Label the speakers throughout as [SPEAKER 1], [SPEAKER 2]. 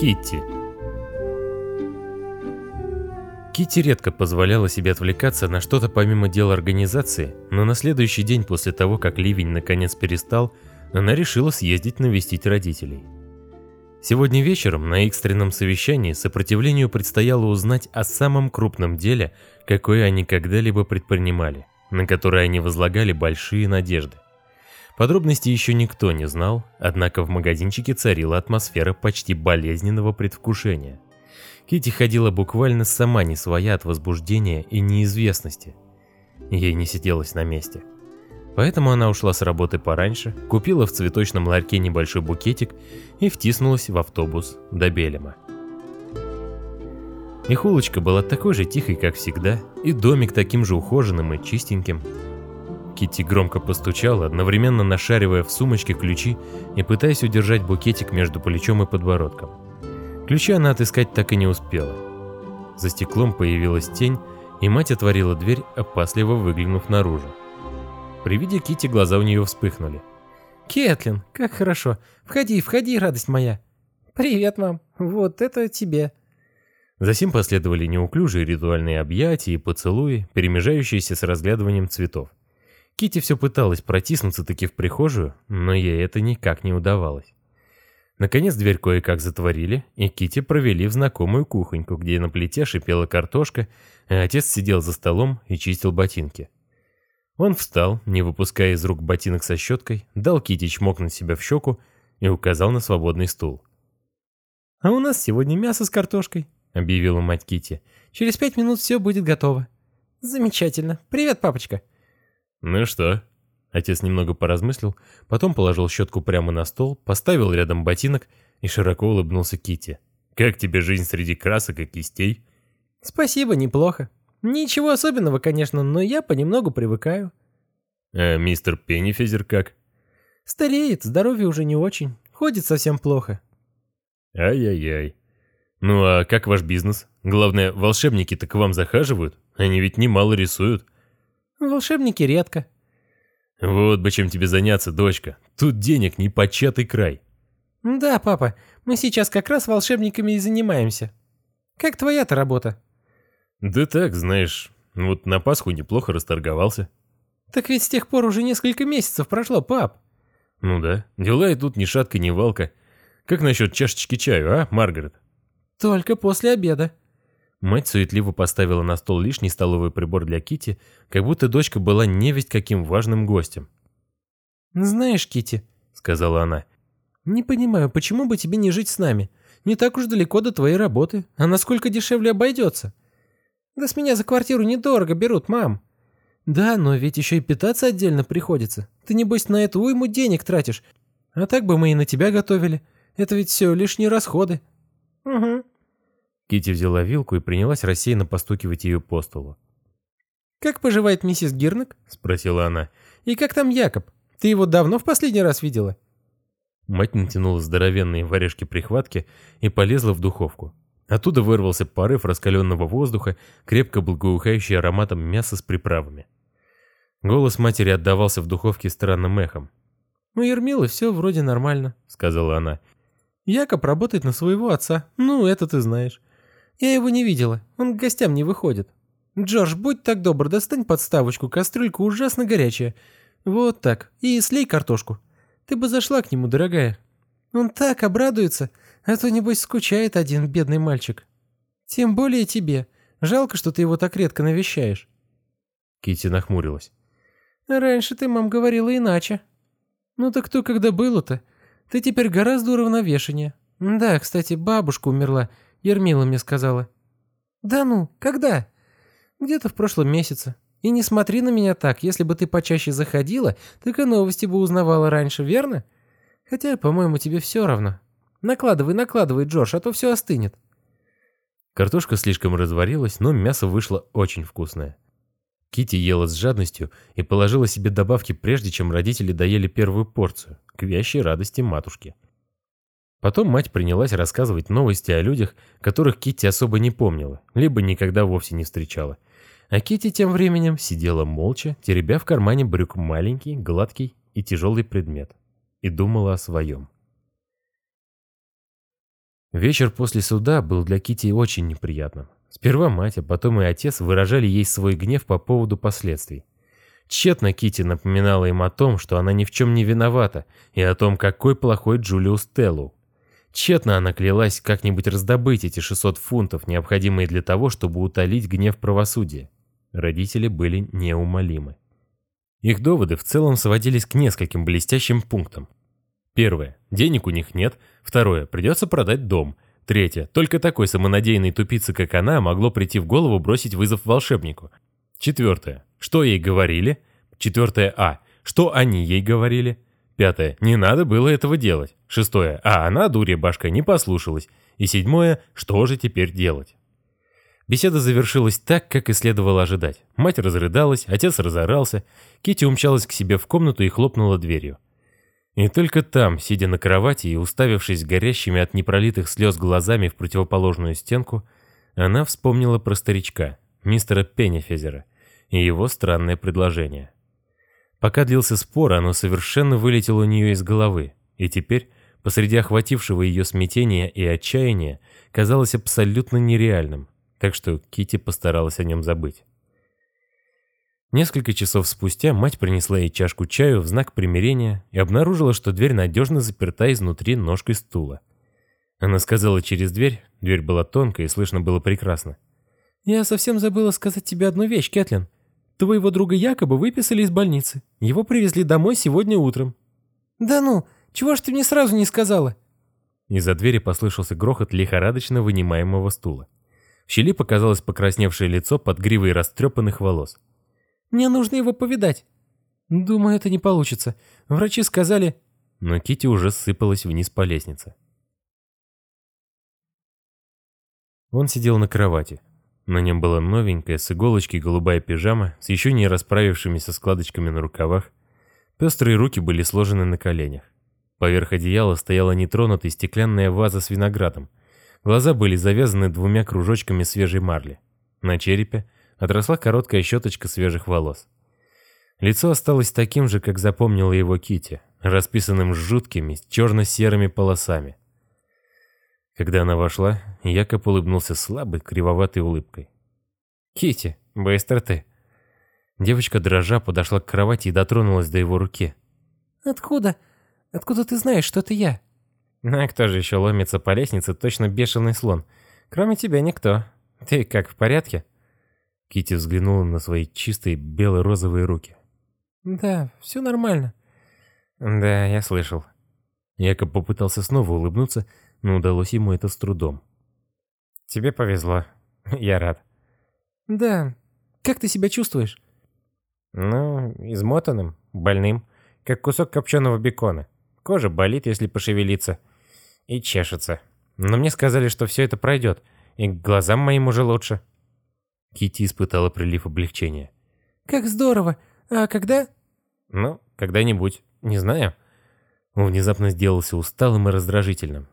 [SPEAKER 1] Китти. Китти редко позволяла себе отвлекаться на что-то помимо дел организации, но на следующий день после того, как ливень наконец перестал, она решила съездить навестить родителей. Сегодня вечером на экстренном совещании сопротивлению предстояло узнать о самом крупном деле, какое они когда-либо предпринимали, на которое они возлагали большие надежды. Подробностей еще никто не знал, однако в магазинчике царила атмосфера почти болезненного предвкушения. Кити ходила буквально сама не своя от возбуждения и неизвестности. Ей не сиделось на месте. Поэтому она ушла с работы пораньше, купила в цветочном ларьке небольшой букетик и втиснулась в автобус до Белема. Их улочка была такой же тихой, как всегда, и домик таким же ухоженным и чистеньким. Китти громко постучала, одновременно нашаривая в сумочке ключи и пытаясь удержать букетик между плечом и подбородком. Ключи она отыскать так и не успела. За стеклом появилась тень, и мать отворила дверь, опасливо выглянув наружу. При виде Кити глаза у нее вспыхнули.
[SPEAKER 2] «Кэтлин, как хорошо. Входи, входи, радость моя». «Привет, мам. Вот это тебе».
[SPEAKER 1] Затем последовали неуклюжие ритуальные объятия и поцелуи, перемежающиеся с разглядыванием цветов. Кити все пыталась протиснуться таки в прихожую, но ей это никак не удавалось. Наконец дверь кое-как затворили, и Кити провели в знакомую кухоньку, где на плите шипела картошка, а отец сидел за столом и чистил ботинки. Он встал, не выпуская из рук ботинок со щеткой, дал Кити чмокнуть себя в щеку и указал на свободный стул.
[SPEAKER 2] «А у нас сегодня мясо с картошкой», — объявила мать Кити. «Через пять минут все будет готово». «Замечательно. Привет, папочка».
[SPEAKER 1] «Ну что?» Отец немного поразмыслил, потом положил щетку прямо на стол, поставил рядом ботинок и широко улыбнулся Кити. «Как тебе жизнь среди красок и кистей?»
[SPEAKER 2] «Спасибо, неплохо. Ничего особенного, конечно, но я понемногу привыкаю».
[SPEAKER 1] «А мистер Пеннифизер как?»
[SPEAKER 2] «Стареет, здоровье уже не очень, ходит совсем плохо».
[SPEAKER 1] «Ай-яй-яй. Ну а как ваш бизнес? Главное, волшебники-то к вам захаживают? Они ведь немало рисуют».
[SPEAKER 2] «Волшебники редко».
[SPEAKER 1] «Вот бы чем тебе заняться, дочка. Тут денег не початый край».
[SPEAKER 2] «Да, папа, мы сейчас как раз волшебниками и занимаемся. Как твоя-то работа?»
[SPEAKER 1] «Да так, знаешь, вот на Пасху неплохо расторговался».
[SPEAKER 2] «Так ведь с тех пор уже несколько месяцев прошло, пап».
[SPEAKER 1] «Ну да, дела идут ни шатка, ни валка. Как насчет чашечки чаю, а, Маргарет?»
[SPEAKER 2] «Только после обеда».
[SPEAKER 1] Мать суетливо поставила на стол лишний столовый прибор для Кити, как будто дочка была невесть каким важным гостем.
[SPEAKER 2] «Знаешь, Кити, сказала она, — «не понимаю, почему бы тебе не жить с нами? Не так уж далеко до твоей работы, а насколько дешевле обойдется?» «Да с меня за квартиру недорого берут, мам». «Да, но ведь еще и питаться отдельно приходится. Ты, небось, на эту уйму денег тратишь. А так бы мы и на тебя готовили. Это ведь все лишние расходы».
[SPEAKER 1] «Угу», Кити взяла вилку и принялась рассеянно постукивать ее по столу.
[SPEAKER 2] «Как поживает миссис Гирнак?» — спросила она. «И как там Якоб? Ты его давно в последний раз видела?»
[SPEAKER 1] Мать натянула здоровенные варежки-прихватки и полезла в духовку. Оттуда вырвался порыв раскаленного воздуха, крепко благоухающий ароматом мяса с приправами. Голос матери отдавался в духовке странным эхом.
[SPEAKER 2] «У Ермилы все вроде нормально», — сказала она. «Якоб работает на своего отца, ну, это ты знаешь. Я его не видела, он к гостям не выходит. Джордж, будь так добр, достань подставочку, кастрюлька ужасно горячая. Вот так, и слей картошку. Ты бы зашла к нему, дорогая. Он так обрадуется, а то, небось, скучает один бедный мальчик. Тем более тебе. Жалко, что ты его так редко навещаешь.
[SPEAKER 1] Кити нахмурилась.
[SPEAKER 2] Раньше ты, мам, говорила иначе. Ну так кто когда было-то? Ты теперь гораздо уравновешеннее. Да, кстати, бабушка умерла, Ермила мне сказала. «Да ну, когда?» «Где-то в прошлом месяце. И не смотри на меня так, если бы ты почаще заходила, так и новости бы узнавала раньше, верно? Хотя, по-моему, тебе все равно. Накладывай, накладывай, Джордж, а то все остынет».
[SPEAKER 1] Картошка слишком разварилась, но мясо вышло очень вкусное. Кити ела с жадностью и положила себе добавки, прежде чем родители доели первую порцию, к вящей радости матушки. Потом мать принялась рассказывать новости о людях, которых Китти особо не помнила, либо никогда вовсе не встречала. А Китти тем временем сидела молча, теребя в кармане брюк маленький, гладкий и тяжелый предмет, и думала о своем. Вечер после суда был для Кити очень неприятным. Сперва мать, а потом и отец выражали ей свой гнев по поводу последствий. Тщетно Кити напоминала им о том, что она ни в чем не виновата, и о том, какой плохой Джулиус Теллу. Тщетно она клялась как-нибудь раздобыть эти 600 фунтов, необходимые для того, чтобы утолить гнев правосудия. Родители были неумолимы. Их доводы в целом сводились к нескольким блестящим пунктам. Первое. Денег у них нет. Второе. Придется продать дом. Третье. Только такой самонадеянной тупице, как она, могло прийти в голову бросить вызов волшебнику. Четвертое. Что ей говорили? Четвертое А. Что они ей говорили? Пятое. Не надо было этого делать. Шестое. А она, дурья башка, не послушалась. И седьмое. Что же теперь делать? Беседа завершилась так, как и следовало ожидать. Мать разрыдалась, отец разорался, Кити умчалась к себе в комнату и хлопнула дверью. И только там, сидя на кровати и уставившись горящими от непролитых слез глазами в противоположную стенку, она вспомнила про старичка, мистера Пеннифезера, и его странное предложение. Пока длился спор, оно совершенно вылетело у нее из головы, и теперь, посреди охватившего ее смятения и отчаяния, казалось абсолютно нереальным, так что Кити постаралась о нем забыть. Несколько часов спустя мать принесла ей чашку чаю в знак примирения и обнаружила, что дверь надежно заперта изнутри ножкой стула. Она сказала через дверь, дверь была тонкая и слышно было прекрасно. «Я совсем забыла сказать тебе одну вещь, Кэтлин. Твоего друга якобы выписали из больницы. Его привезли домой сегодня утром». «Да ну, чего ж ты мне сразу не сказала?» Из-за двери послышался грохот лихорадочно вынимаемого стула. В щели показалось покрасневшее лицо под гривой растрепанных волос.
[SPEAKER 2] «Мне нужно его повидать». «Думаю, это не получится. Врачи сказали...»
[SPEAKER 1] Но Кити уже сыпалась вниз по лестнице. Он сидел на кровати, на нем была новенькая с иголочки голубая пижама с еще не расправившимися складочками на рукавах. Пестрые руки были сложены на коленях. Поверх одеяла стояла нетронутая стеклянная ваза с виноградом. Глаза были завязаны двумя кружочками свежей марли. На черепе отросла короткая щеточка свежих волос. Лицо осталось таким же, как запомнила его Кити, расписанным жуткими черно-серыми полосами. Когда она вошла, Якоб улыбнулся слабой, кривоватой улыбкой.
[SPEAKER 2] Кити, быстро ты!»
[SPEAKER 1] Девочка, дрожа, подошла к кровати и дотронулась до его руки.
[SPEAKER 2] «Откуда? Откуда ты знаешь, что это я?»
[SPEAKER 1] «А кто же еще ломится по лестнице, точно бешеный слон? Кроме тебя никто. Ты как, в порядке?» Кити взглянула на свои чистые бело-розовые руки.
[SPEAKER 2] «Да, все нормально».
[SPEAKER 1] «Да, я слышал». Якоб попытался снова улыбнуться, но удалось ему это с трудом. «Тебе повезло. Я рад».
[SPEAKER 2] «Да. Как ты себя чувствуешь?»
[SPEAKER 1] «Ну, измотанным, больным, как кусок копченого бекона. Кожа болит, если пошевелиться, и чешется. Но мне сказали, что все это пройдет, и глазам моим уже лучше». Кити испытала прилив облегчения.
[SPEAKER 2] «Как здорово! А когда?»
[SPEAKER 1] «Ну, когда-нибудь. Не знаю». Он внезапно сделался усталым и раздражительным.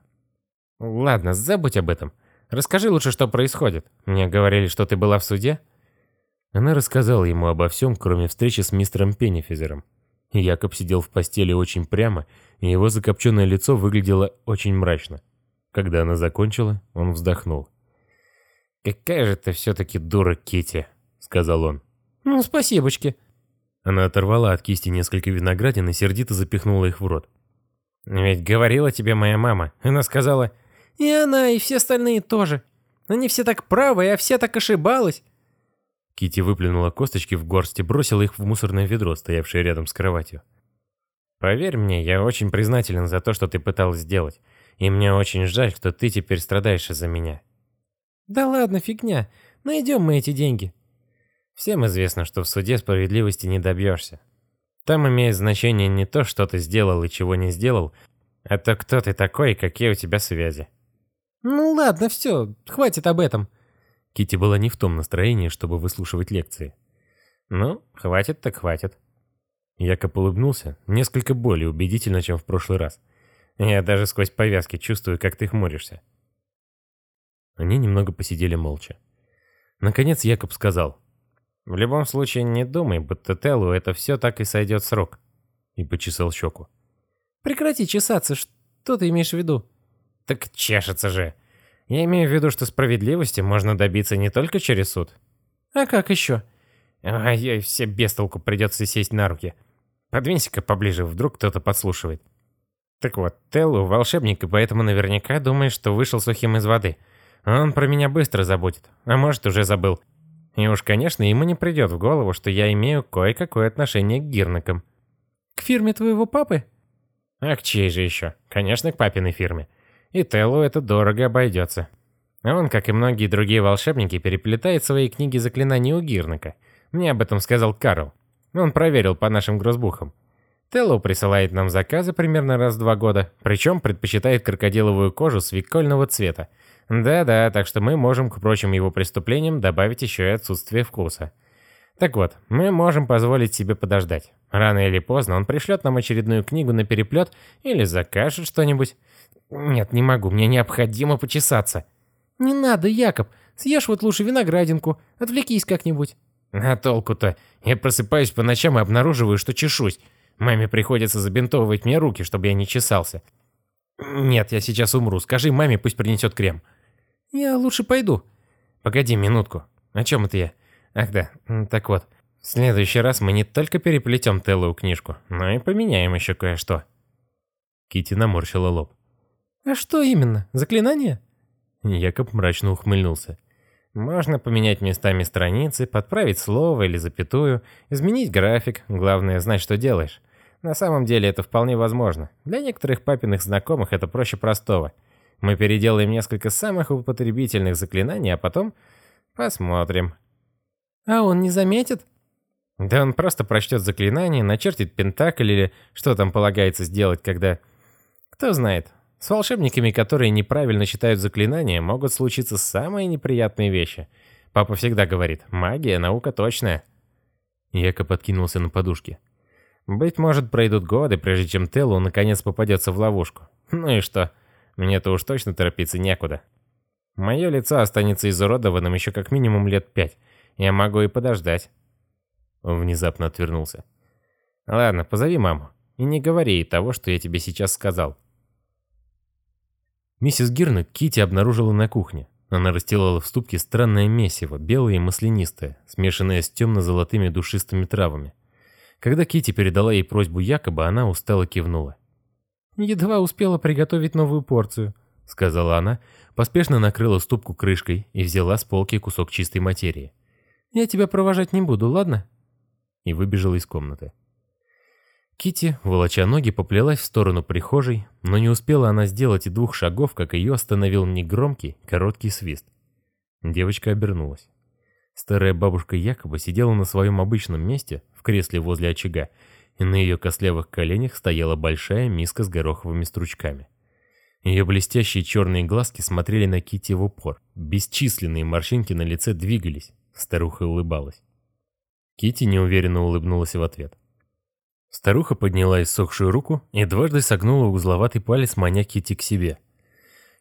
[SPEAKER 1] «Ладно, забудь об этом. Расскажи лучше, что происходит. Мне говорили, что ты была в суде?» Она рассказала ему обо всем, кроме встречи с мистером Пеннифизером. Якоб сидел в постели очень прямо, и его закопченное лицо выглядело очень мрачно. Когда она закончила, он вздохнул. «Какая же ты все-таки дура, Кити, сказал он.
[SPEAKER 2] «Ну, спасибочки».
[SPEAKER 1] Она оторвала от кисти несколько виноградин и сердито запихнула их в рот. «Ведь говорила тебе моя мама. Она сказала,
[SPEAKER 2] и она, и все остальные тоже. Они все так правы, а все так ошибалась.
[SPEAKER 1] Кити выплюнула косточки в горсть и бросила их в мусорное ведро, стоявшее рядом с кроватью. «Поверь мне, я очень признателен за то, что ты пыталась сделать. И мне очень жаль, что ты теперь страдаешь из-за меня».
[SPEAKER 2] «Да ладно, фигня. Найдем мы эти деньги».
[SPEAKER 1] Всем известно, что в суде справедливости не добьешься. Там имеет значение не то, что ты сделал и чего не сделал, а то, кто ты такой и какие у тебя связи.
[SPEAKER 2] «Ну ладно, все, хватит об этом».
[SPEAKER 1] Кити была не в том настроении, чтобы выслушивать лекции. «Ну, хватит так хватит». Якоб улыбнулся, несколько более убедительно, чем в прошлый раз. Я даже сквозь повязки чувствую, как ты хмуришься. Они немного посидели молча. Наконец Якоб сказал. «В любом случае, не думай, будто Теллу это все так и сойдет с рук». И почесал щеку.
[SPEAKER 2] «Прекрати чесаться, что ты имеешь в виду?»
[SPEAKER 3] Так чешется же. Я имею в виду, что справедливости можно добиться не только через суд.
[SPEAKER 2] А как еще?
[SPEAKER 3] Ай-ой, все без толку придется сесть на руки. Подвинься-ка поближе, вдруг кто-то подслушивает. Так вот, Теллу волшебник, и поэтому наверняка думает, что вышел сухим из воды. Он про меня быстро забудет, а может уже забыл. И уж, конечно, ему не придет в голову, что я имею кое-какое отношение к гирнакам.
[SPEAKER 2] К фирме твоего папы?
[SPEAKER 3] А к чьей же еще? Конечно, к папиной фирме. И Теллу это дорого обойдется. Он, как и многие другие волшебники, переплетает свои книги заклинаний у Гирнака. Мне об этом сказал Карл. Он проверил по нашим грозбухам. Теллоу присылает нам заказы примерно раз в два года, причем предпочитает крокодиловую кожу свекольного цвета. Да-да, так что мы можем к прочим его преступлениям добавить еще и отсутствие вкуса. Так вот, мы можем позволить себе подождать. Рано или поздно он пришлет нам очередную книгу на переплет или закажет что-нибудь. Нет, не могу, мне необходимо почесаться.
[SPEAKER 2] Не надо, Якоб, съешь вот лучше виноградинку, отвлекись как-нибудь.
[SPEAKER 3] А толку-то? Я просыпаюсь по ночам и обнаруживаю, что чешусь. Маме приходится забинтовывать мне руки, чтобы я не чесался. Нет, я сейчас умру. Скажи маме, пусть принесет крем.
[SPEAKER 2] Я лучше пойду.
[SPEAKER 3] Погоди минутку. О чем это я? Ах да, так вот. В следующий раз мы не только переплетем Теллу книжку, но и поменяем еще кое-что.
[SPEAKER 1] Кити наморщила лоб.
[SPEAKER 2] А что именно? Заклинание?
[SPEAKER 1] Якоб мрачно ухмыльнулся.
[SPEAKER 3] Можно поменять местами страницы, подправить слово или запятую, изменить график, главное знать, что делаешь. На самом деле это вполне возможно. Для некоторых папиных знакомых это проще простого. Мы переделаем несколько самых употребительных заклинаний, а потом посмотрим.
[SPEAKER 2] А он не заметит?
[SPEAKER 3] Да он просто прочтет заклинание, начертит пентакль или что там полагается сделать, когда... Кто знает, с волшебниками, которые неправильно читают заклинания, могут случиться самые неприятные вещи. Папа всегда говорит, магия – наука точная.
[SPEAKER 1] Яко подкинулся на подушке.
[SPEAKER 3] Быть может, пройдут годы, прежде чем Теллу наконец попадется в ловушку. Ну и что? Мне-то уж точно торопиться некуда. Мое лицо останется изуродованным еще как минимум лет пять. Я могу и подождать.
[SPEAKER 1] Он внезапно отвернулся.
[SPEAKER 3] Ладно, позови маму. И не говори ей того, что я тебе сейчас сказал.
[SPEAKER 1] Миссис Гирнек Кити обнаружила на кухне. Она расстилала в ступке странное месиво, белое и маслянистое, смешанное с темно-золотыми душистыми травами. Когда Кити передала ей просьбу якобы, она устало кивнула.
[SPEAKER 2] «Едва успела приготовить новую порцию», — сказала она, поспешно накрыла ступку крышкой и взяла с полки кусок чистой материи. «Я тебя провожать не буду, ладно?»
[SPEAKER 1] И выбежала из комнаты. Кити, волоча ноги, поплелась в сторону прихожей, но не успела она сделать и двух шагов, как ее остановил негромкий, короткий свист. Девочка обернулась. Старая бабушка якобы сидела на своем обычном месте, в кресле возле очага, и на ее костлявых коленях стояла большая миска с гороховыми стручками. Ее блестящие черные глазки смотрели на Кити в упор. Бесчисленные морщинки на лице двигались. Старуха улыбалась. Кити неуверенно улыбнулась в ответ. Старуха подняла иссохшую руку и дважды согнула узловатый палец, маня Кити к себе.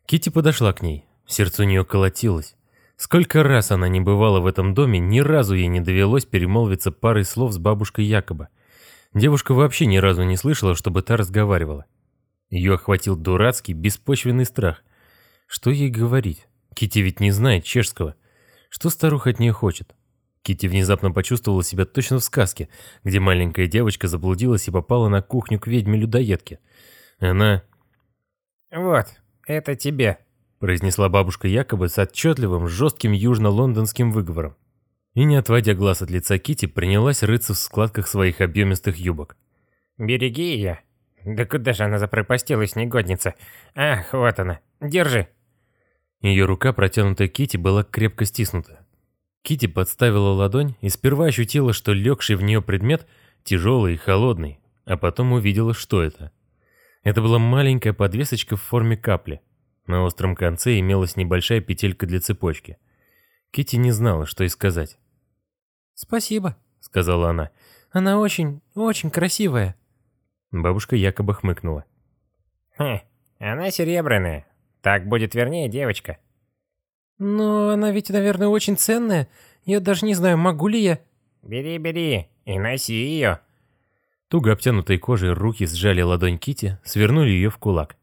[SPEAKER 1] Кити подошла к ней. Сердце у нее колотилось. Сколько раз она не бывала в этом доме, ни разу ей не довелось перемолвиться парой слов с бабушкой Якоба. Девушка вообще ни разу не слышала, чтобы та разговаривала. Ее охватил дурацкий, беспочвенный страх. Что ей говорить? Кити ведь не знает чешского. Что старуха от нее хочет? Кити внезапно почувствовала себя точно в сказке, где маленькая девочка заблудилась и попала на кухню к ведьме-людоедке. Она...
[SPEAKER 3] «Вот, это тебе», —
[SPEAKER 1] произнесла бабушка якобы с отчетливым, жестким южно-лондонским выговором. И, не отводя глаз от лица Кити, принялась рыться в складках своих объемистых юбок.
[SPEAKER 3] «Береги ее. Да куда же она запропастилась, негодница? Ах, вот она. Держи».
[SPEAKER 1] Ее рука, протянутая Кити, была крепко стиснута. Кити подставила ладонь и сперва ощутила, что легший в нее предмет тяжелый и холодный, а потом увидела, что это. Это была маленькая подвесочка в форме капли. На остром конце имелась небольшая петелька для цепочки. Кити не знала, что и сказать.
[SPEAKER 2] «Спасибо», — сказала она. «Она очень, очень красивая».
[SPEAKER 1] Бабушка якобы хмыкнула.
[SPEAKER 3] «Хм, она серебряная. Так будет вернее, девочка».
[SPEAKER 2] «Но она ведь, наверное, очень ценная. Я даже не знаю, могу ли я...»
[SPEAKER 3] «Бери, бери и носи ее».
[SPEAKER 1] Туго обтянутой кожей руки сжали ладонь Кити, свернули ее в кулак.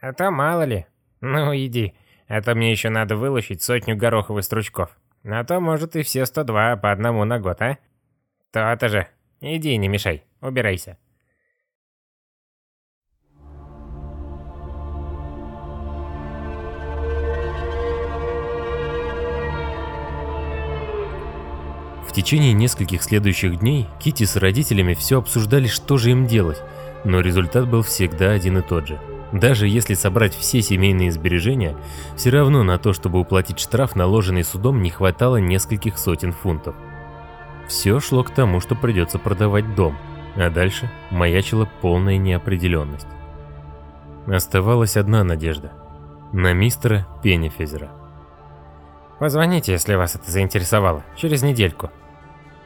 [SPEAKER 3] «А то мало ли. Ну, иди, а то мне еще надо вылучить сотню гороховых стручков. На то, может, и все 102 по одному на год, а? То-то же. Иди, не мешай, убирайся.
[SPEAKER 1] В течение нескольких следующих дней Кити с родителями все обсуждали, что же им делать, но результат был всегда один и тот же. Даже если собрать все семейные сбережения, все равно на то, чтобы уплатить штраф, наложенный судом, не хватало нескольких сотен фунтов. Все шло к тому, что придется продавать дом, а дальше маячила полная неопределенность. Оставалась одна надежда – на мистера Пеннифезера.
[SPEAKER 3] Позвоните, если вас это заинтересовало, через недельку.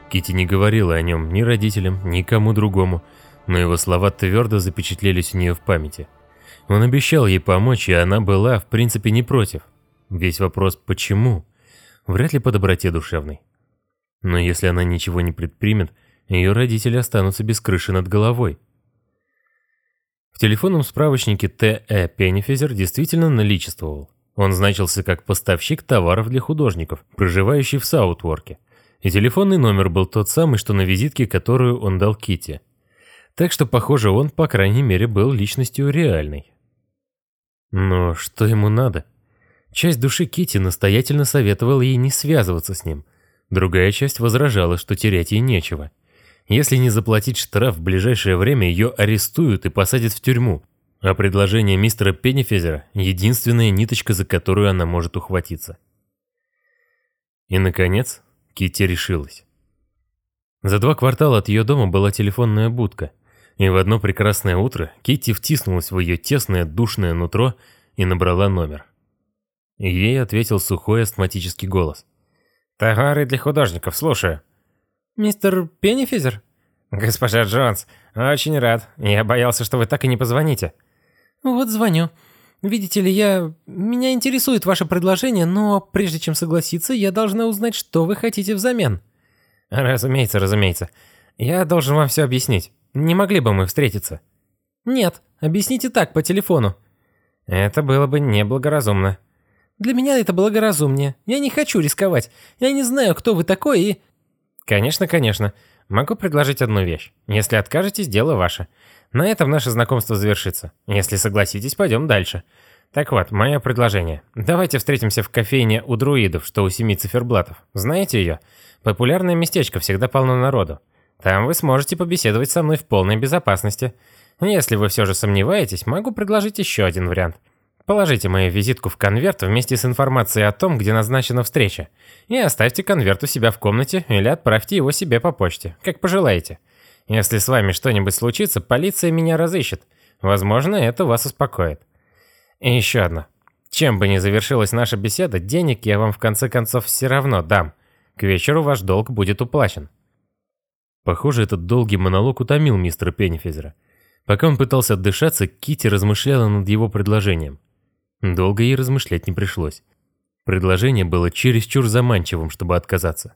[SPEAKER 1] Кити не говорила о нем ни родителям, ни кому другому, но его слова твердо запечатлелись у нее в памяти. Он обещал ей помочь, и она была, в принципе, не против. Весь вопрос «почему?» вряд ли по доброте душевной. Но если она ничего не предпримет, ее родители останутся без крыши над головой. В телефонном справочнике Т.Э. Пеннифизер действительно наличествовал. Он значился как поставщик товаров для художников, проживающий в Саутворке. И телефонный номер был тот самый, что на визитке, которую он дал Кити. Так что, похоже, он, по крайней мере, был личностью реальной. Но что ему надо? Часть души Кити настоятельно советовала ей не связываться с ним. Другая часть возражала, что терять ей нечего. Если не заплатить штраф в ближайшее время, ее арестуют и посадят в тюрьму. А предложение мистера Пеннифезера – единственная ниточка, за которую она может ухватиться. И, наконец, Кити решилась. За два квартала от ее дома была телефонная будка, и в одно прекрасное утро Китти втиснулась в ее тесное душное нутро и набрала номер. Ей ответил сухой астматический голос.
[SPEAKER 3] «Товары для художников, слушаю».
[SPEAKER 2] «Мистер Пеннифизер?»
[SPEAKER 3] «Госпожа Джонс, очень рад. Я боялся, что вы так и не позвоните».
[SPEAKER 2] «Вот звоню. Видите ли, я... Меня интересует ваше предложение, но прежде чем согласиться, я должна узнать, что вы хотите взамен».
[SPEAKER 3] «Разумеется, разумеется. Я должен вам все объяснить. Не могли бы мы встретиться?»
[SPEAKER 2] «Нет, объясните так, по телефону».
[SPEAKER 3] «Это было бы неблагоразумно».
[SPEAKER 2] «Для меня это благоразумнее. Я не хочу рисковать. Я не знаю, кто вы такой и...»
[SPEAKER 3] «Конечно, конечно. Могу предложить одну вещь. Если откажетесь, дело ваше. На этом наше знакомство завершится. Если согласитесь, пойдем дальше. Так вот, мое предложение. Давайте встретимся в кофейне у друидов, что у семи циферблатов. Знаете ее? Популярное местечко, всегда полно народу. Там вы сможете побеседовать со мной в полной безопасности. Если вы все же сомневаетесь, могу предложить еще один вариант. Положите мою визитку в конверт вместе с информацией о том, где назначена встреча, и оставьте конверт у себя в комнате или отправьте его себе по почте, как пожелаете. Если с вами что-нибудь случится, полиция меня разыщет. Возможно, это вас успокоит. И еще одно. Чем бы ни завершилась наша беседа, денег я вам в конце концов все равно дам. К вечеру ваш долг будет уплачен.
[SPEAKER 1] Похоже, этот долгий монолог утомил мистера Пеннифизера. Пока он пытался отдышаться, Кити размышляла над его предложением. Долго ей размышлять не пришлось. Предложение было чересчур заманчивым, чтобы отказаться.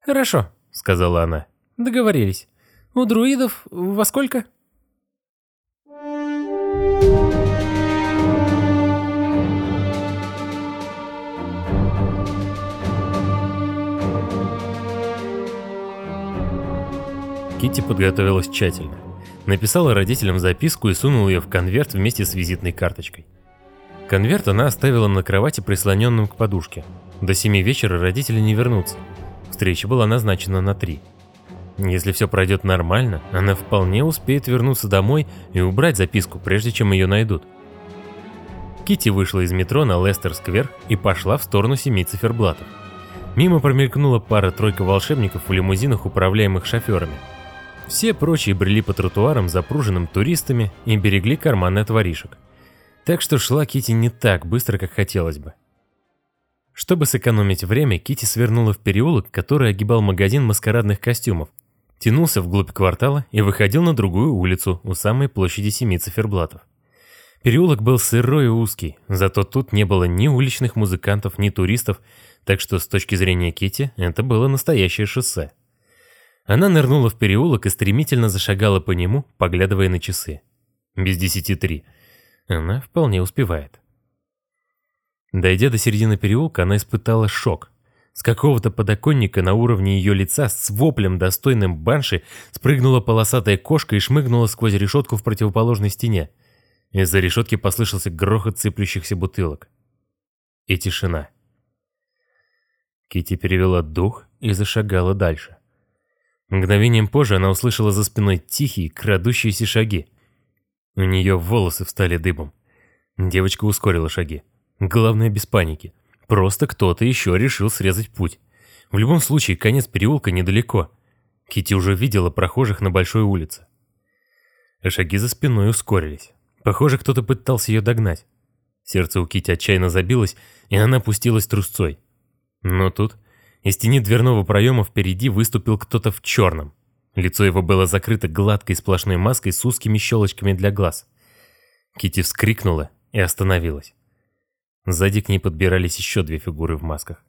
[SPEAKER 2] «Хорошо», — сказала она. «Договорились. У друидов во сколько?»
[SPEAKER 1] Кити подготовилась тщательно. Написала родителям записку и сунула ее в конверт вместе с визитной карточкой. Конверт она оставила на кровати, прислоненным к подушке. До семи вечера родители не вернутся. Встреча была назначена на три. Если все пройдет нормально, она вполне успеет вернуться домой и убрать записку, прежде чем ее найдут. Кити вышла из метро на Лестер-сквер и пошла в сторону семи циферблатов. Мимо промелькнула пара-тройка волшебников в лимузинах, управляемых шоферами. Все прочие брели по тротуарам, запруженным туристами, и берегли карманы от воришек. Так что шла Кити не так быстро, как хотелось бы. Чтобы сэкономить время, Кити свернула в переулок, который огибал магазин маскарадных костюмов, тянулся вглубь квартала и выходил на другую улицу у самой площади семи циферблатов. Переулок был сырой и узкий, зато тут не было ни уличных музыкантов, ни туристов, так что с точки зрения Кити это было настоящее шоссе. Она нырнула в переулок и стремительно зашагала по нему, поглядывая на часы. Без десяти три. Она вполне успевает. Дойдя до середины переулка, она испытала шок. С какого-то подоконника на уровне ее лица с воплем, достойным банши, спрыгнула полосатая кошка и шмыгнула сквозь решетку в противоположной стене. Из-за решетки послышался грохот сыплющихся бутылок. И тишина. Кити перевела дух и зашагала дальше. Мгновением позже она услышала за спиной тихие, крадущиеся шаги. У нее волосы встали дыбом. Девочка ускорила шаги. Главное, без паники. Просто кто-то еще решил срезать путь. В любом случае, конец переулка недалеко. Кити уже видела прохожих на большой улице. Шаги за спиной ускорились. Похоже, кто-то пытался ее догнать. Сердце у Кити отчаянно забилось, и она опустилась трусцой. Но тут из тени дверного проема впереди выступил кто-то в черном. Лицо его было закрыто гладкой сплошной маской с узкими щелочками для глаз. Кити вскрикнула и остановилась. Сзади к ней подбирались еще две фигуры в масках.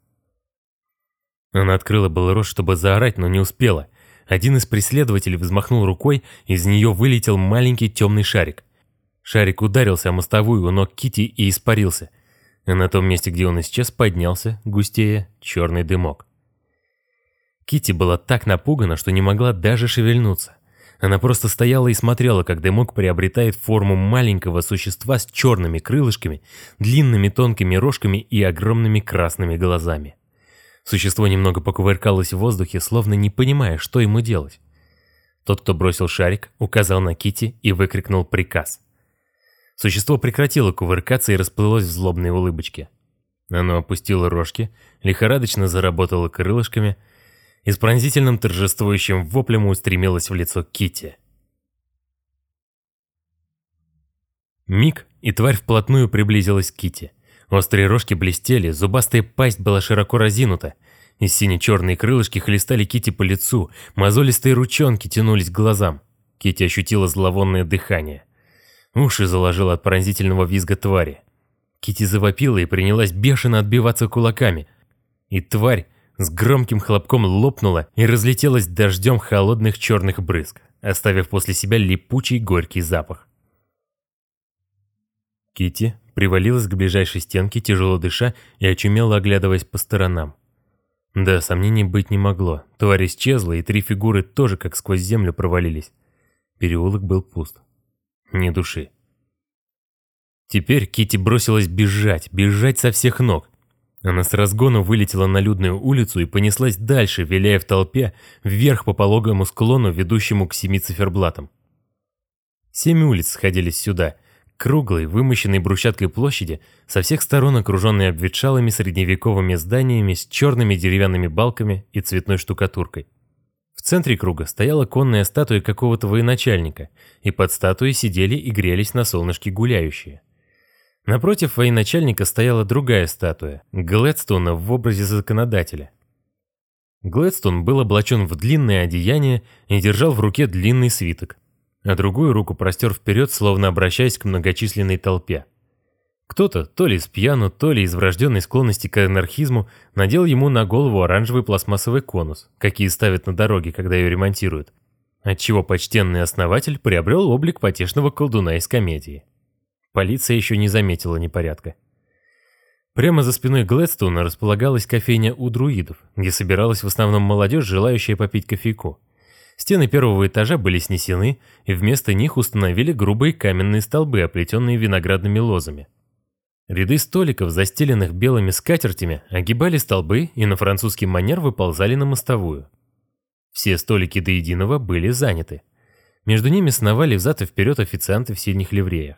[SPEAKER 1] Она открыла был рот, чтобы заорать, но не успела. Один из преследователей взмахнул рукой, из нее вылетел маленький темный шарик. Шарик ударился о мостовую у ног Кити и испарился. А на том месте, где он исчез, поднялся, густее, черный дымок. Кити была так напугана, что не могла даже шевельнуться. Она просто стояла и смотрела, как дымок приобретает форму маленького существа с черными крылышками, длинными тонкими рожками и огромными красными глазами. Существо немного покувыркалось в воздухе, словно не понимая, что ему делать. Тот, кто бросил шарик, указал на Кити и выкрикнул приказ. Существо прекратило кувыркаться и расплылось в злобной улыбочке. Оно опустило рожки, лихорадочно заработало крылышками – и с пронзительным торжествующим воплем устремилась в лицо Кити. Миг, и тварь вплотную приблизилась к Кити. Острые рожки блестели, зубастая пасть была широко разинута, и сине-черные крылышки хлестали Кити по лицу, мозолистые ручонки тянулись к глазам. Кити ощутила зловонное дыхание. Уши заложила от пронзительного визга твари. Кити завопила и принялась бешено отбиваться кулаками. И тварь, с громким хлопком лопнула и разлетелась дождем холодных черных брызг, оставив после себя липучий горький запах. Кити привалилась к ближайшей стенке, тяжело дыша и очумело оглядываясь по сторонам. Да, сомнений быть не могло. Тварь исчезла, и три фигуры тоже как сквозь землю провалились. Переулок был пуст. Ни души. Теперь Кити бросилась бежать, бежать со всех ног. Она с разгону вылетела на людную улицу и понеслась дальше, виляя в толпе, вверх по пологому склону, ведущему к семи циферблатам. Семь улиц сходились сюда, круглой, вымощенной брусчаткой площади, со всех сторон окруженной обветшалыми средневековыми зданиями с черными деревянными балками и цветной штукатуркой. В центре круга стояла конная статуя какого-то военачальника, и под статуей сидели и грелись на солнышке гуляющие. Напротив военачальника стояла другая статуя, Глэдстона в образе законодателя. Глэдстон был облачен в длинное одеяние и держал в руке длинный свиток, а другую руку простер вперед, словно обращаясь к многочисленной толпе. Кто-то, то ли из пьяну, то ли из врожденной склонности к анархизму, надел ему на голову оранжевый пластмассовый конус, какие ставят на дороге, когда ее ремонтируют, отчего почтенный основатель приобрел облик потешного колдуна из комедии. Полиция еще не заметила непорядка. Прямо за спиной Глэдстона располагалась кофейня у друидов, где собиралась в основном молодежь, желающая попить кофейку. Стены первого этажа были снесены, и вместо них установили грубые каменные столбы, оплетенные виноградными лозами. Ряды столиков, застеленных белыми скатертями, огибали столбы и на французский манер выползали на мостовую. Все столики до единого были заняты. Между ними сновали взад и вперед официанты в синих ливреях.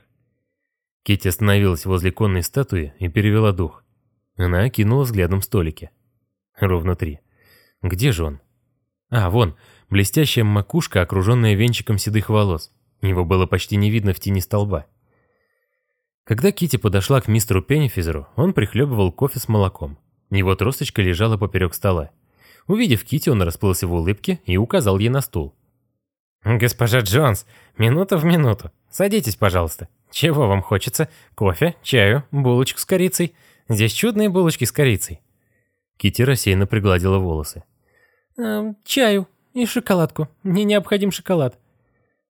[SPEAKER 1] Кити остановилась возле конной статуи и перевела дух. Она окинула взглядом столики. Ровно три. Где же он? А, вон, блестящая макушка, окруженная венчиком седых волос. Его было почти не видно в тени столба. Когда Кити подошла к мистеру Пеннифизеру, он прихлебывал кофе с молоком. Его тросточка лежала поперек стола. Увидев Кити, он расплылся в улыбке и указал ей на стул. «Госпожа Джонс, минута в минуту. Садитесь, пожалуйста». «Чего вам хочется? Кофе, чаю, булочку с корицей? Здесь чудные булочки с корицей». Кити рассеянно пригладила волосы.
[SPEAKER 2] «Э, «Чаю и шоколадку. Мне необходим шоколад».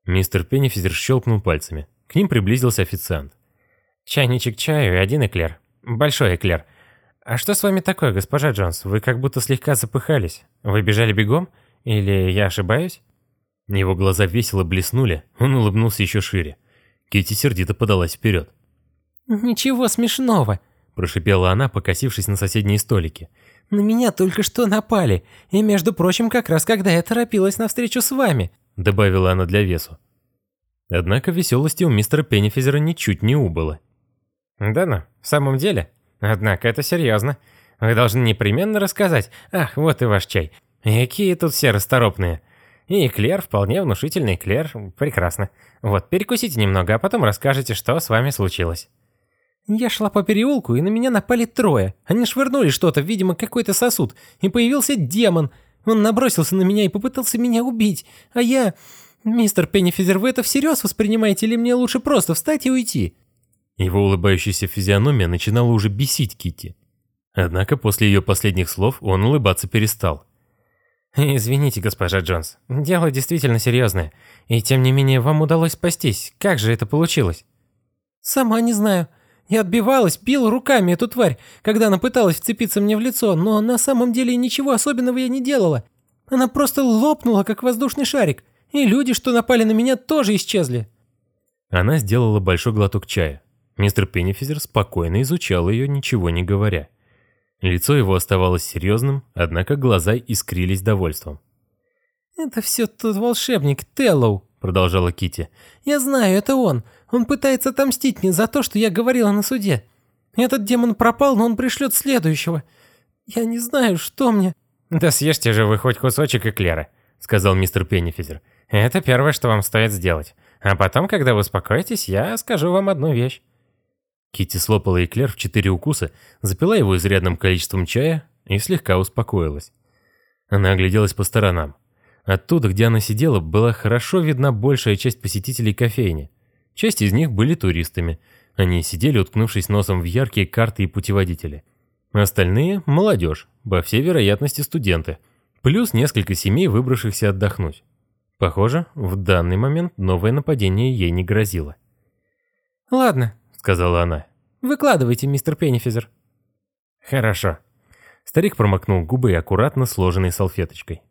[SPEAKER 1] Мистер Пеннифизер щелкнул пальцами. К ним приблизился официант.
[SPEAKER 3] «Чайничек чаю и один эклер. большой эклер. А что с вами такое, госпожа Джонс? Вы как будто слегка запыхались. Вы бежали бегом? Или я ошибаюсь?»
[SPEAKER 1] Его глаза весело блеснули, он улыбнулся еще шире. Кити сердито подалась вперед.
[SPEAKER 2] «Ничего смешного», –
[SPEAKER 1] прошипела она, покосившись на соседние столики.
[SPEAKER 2] «На меня только что напали, и, между прочим, как раз когда я торопилась на встречу с вами», –
[SPEAKER 1] добавила она для весу. Однако веселости у мистера Пеннифизера ничуть не убыло.
[SPEAKER 3] «Да ну, в самом деле? Однако это серьезно. Вы должны непременно рассказать. Ах, вот и ваш чай. Какие тут все расторопные. И эклер, вполне внушительный эклер. Прекрасно. Вот, перекусите немного, а потом расскажете, что с вами случилось».
[SPEAKER 2] Я шла по переулку, и на меня напали трое. Они швырнули что-то, видимо, какой-то сосуд, и появился демон. Он набросился на меня и попытался меня убить, а я... «Мистер Пеннифизер, вы это всерьез воспринимаете или мне лучше просто встать и уйти?»
[SPEAKER 1] Его улыбающаяся физиономия начинала уже бесить Кити. Однако после ее последних слов он улыбаться перестал.
[SPEAKER 3] «Извините, госпожа Джонс, дело действительно серьезное, и тем не менее вам удалось спастись. Как же это получилось?»
[SPEAKER 2] «Сама не знаю. Я отбивалась, била руками эту тварь, когда она пыталась вцепиться мне в лицо, но на самом деле ничего особенного я не делала. Она просто лопнула, как воздушный шарик. И люди, что напали на меня, тоже исчезли.
[SPEAKER 1] Она сделала большой глоток чая. Мистер Пеннифизер спокойно изучал ее, ничего не говоря. Лицо его оставалось серьезным, однако глаза искрились довольством.
[SPEAKER 2] «Это все тот волшебник Теллоу», — продолжала Кити. «Я знаю, это он. Он пытается отомстить мне за то, что я говорила на суде. Этот демон пропал, но он пришлет следующего. Я не знаю, что мне...»
[SPEAKER 3] «Да съешьте же вы хоть кусочек эклера», — сказал мистер Пеннифизер. Это первое, что вам стоит сделать. А потом, когда вы успокоитесь, я скажу вам одну вещь.
[SPEAKER 1] Кити слопала эклер в четыре укуса, запила его изрядным количеством чая и слегка успокоилась. Она огляделась по сторонам. Оттуда, где она сидела, была хорошо видна большая часть посетителей кофейни. Часть из них были туристами. Они сидели, уткнувшись носом в яркие карты и путеводители. Остальные – молодежь, по всей вероятности студенты. Плюс несколько семей, выбравшихся отдохнуть. Похоже, в данный момент новое нападение ей не грозило.
[SPEAKER 2] «Ладно», — сказала она. «Выкладывайте, мистер Пеннифизер».
[SPEAKER 3] «Хорошо».
[SPEAKER 1] Старик промокнул губы аккуратно сложенной салфеточкой.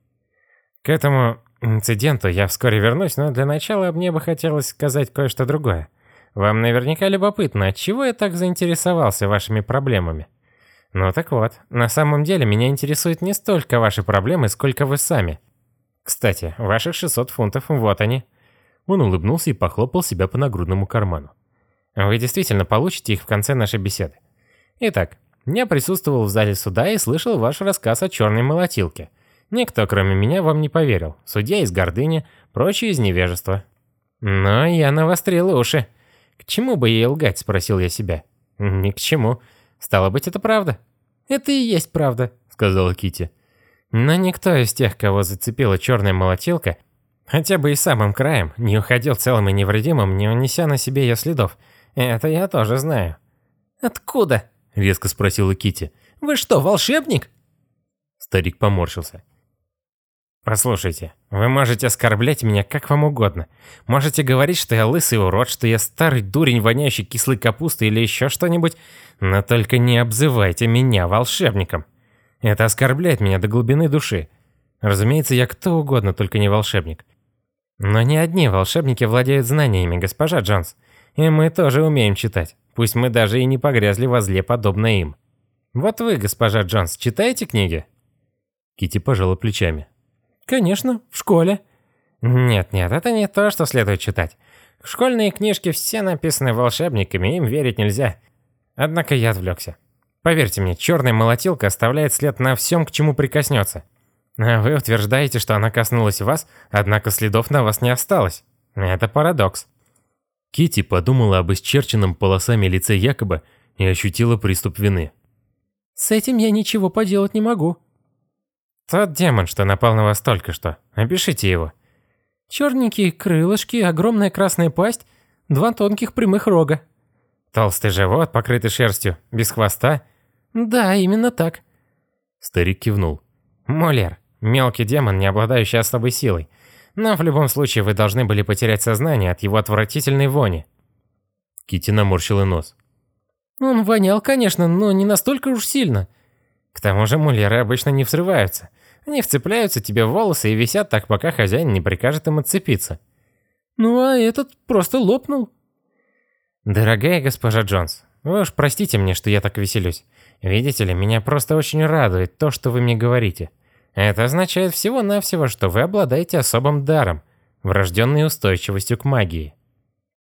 [SPEAKER 3] «К этому инциденту я вскоре вернусь, но для начала мне бы хотелось сказать кое-что другое. Вам наверняка любопытно, отчего я так заинтересовался вашими проблемами. Ну так вот, на самом деле меня интересуют не столько ваши проблемы, сколько вы сами. Кстати, ваших 600 фунтов, вот они.
[SPEAKER 1] Он улыбнулся и похлопал себя по нагрудному карману.
[SPEAKER 3] Вы действительно получите их в конце нашей беседы. Итак, я присутствовал в зале суда и слышал ваш рассказ о черной молотилке. Никто, кроме меня, вам не поверил. Судья из гордыни, прочие из невежества. Но я навострил уши. К чему бы ей лгать, спросил я себя. Ни к чему. Стало быть, это правда.
[SPEAKER 2] Это и есть правда, сказала Кити.
[SPEAKER 3] Но никто из тех, кого зацепила черная молотилка, хотя бы и самым краем, не уходил целым и невредимым, не унеся на себе ее следов. Это я тоже знаю.
[SPEAKER 2] «Откуда?» — резко спросила Кити. «Вы что, волшебник?»
[SPEAKER 1] Старик поморщился.
[SPEAKER 3] «Послушайте, вы можете оскорблять меня как вам угодно. Можете говорить, что я лысый урод, что я старый дурень, воняющий кислой капустой или еще что-нибудь, но только не обзывайте меня волшебником. Это оскорбляет меня до глубины души. Разумеется, я кто угодно, только не волшебник. Но не одни волшебники владеют знаниями, госпожа Джонс. И мы тоже умеем читать, пусть мы даже и не погрязли во зле, подобно им. Вот вы, госпожа Джонс, читаете книги?
[SPEAKER 1] Кити пожала плечами.
[SPEAKER 2] Конечно, в школе.
[SPEAKER 3] Нет-нет, это не то, что следует читать. Школьные книжки все написаны волшебниками, им верить нельзя. Однако я отвлекся. Поверьте мне, черная молотилка оставляет след на всем, к чему прикоснется. А вы утверждаете, что она коснулась вас, однако следов на вас не осталось. Это парадокс.
[SPEAKER 1] Кити подумала об исчерченном полосами лице Якоба и ощутила приступ вины.
[SPEAKER 2] «С этим я ничего поделать не могу».
[SPEAKER 3] «Тот демон, что напал на вас только что. Опишите его».
[SPEAKER 2] «Черненькие крылышки, огромная красная пасть, два тонких прямых рога».
[SPEAKER 3] «Толстый живот, покрытый шерстью, без хвоста?»
[SPEAKER 2] «Да, именно так».
[SPEAKER 1] Старик кивнул.
[SPEAKER 3] «Молер, мелкий демон, не обладающий особой силой. Но в любом случае вы должны были потерять сознание от его отвратительной вони».
[SPEAKER 1] Кити наморщила нос.
[SPEAKER 3] Он вонял, конечно, но не настолько уж сильно. К тому же мулеры обычно не взрываются. Они вцепляются тебе в волосы и висят так, пока хозяин не прикажет им отцепиться.
[SPEAKER 2] Ну а этот просто лопнул.
[SPEAKER 3] Дорогая госпожа Джонс, вы уж простите мне, что я так веселюсь. Видите ли, меня просто очень радует то, что вы мне говорите. Это означает всего-навсего, что вы обладаете особым даром, врожденной устойчивостью к магии.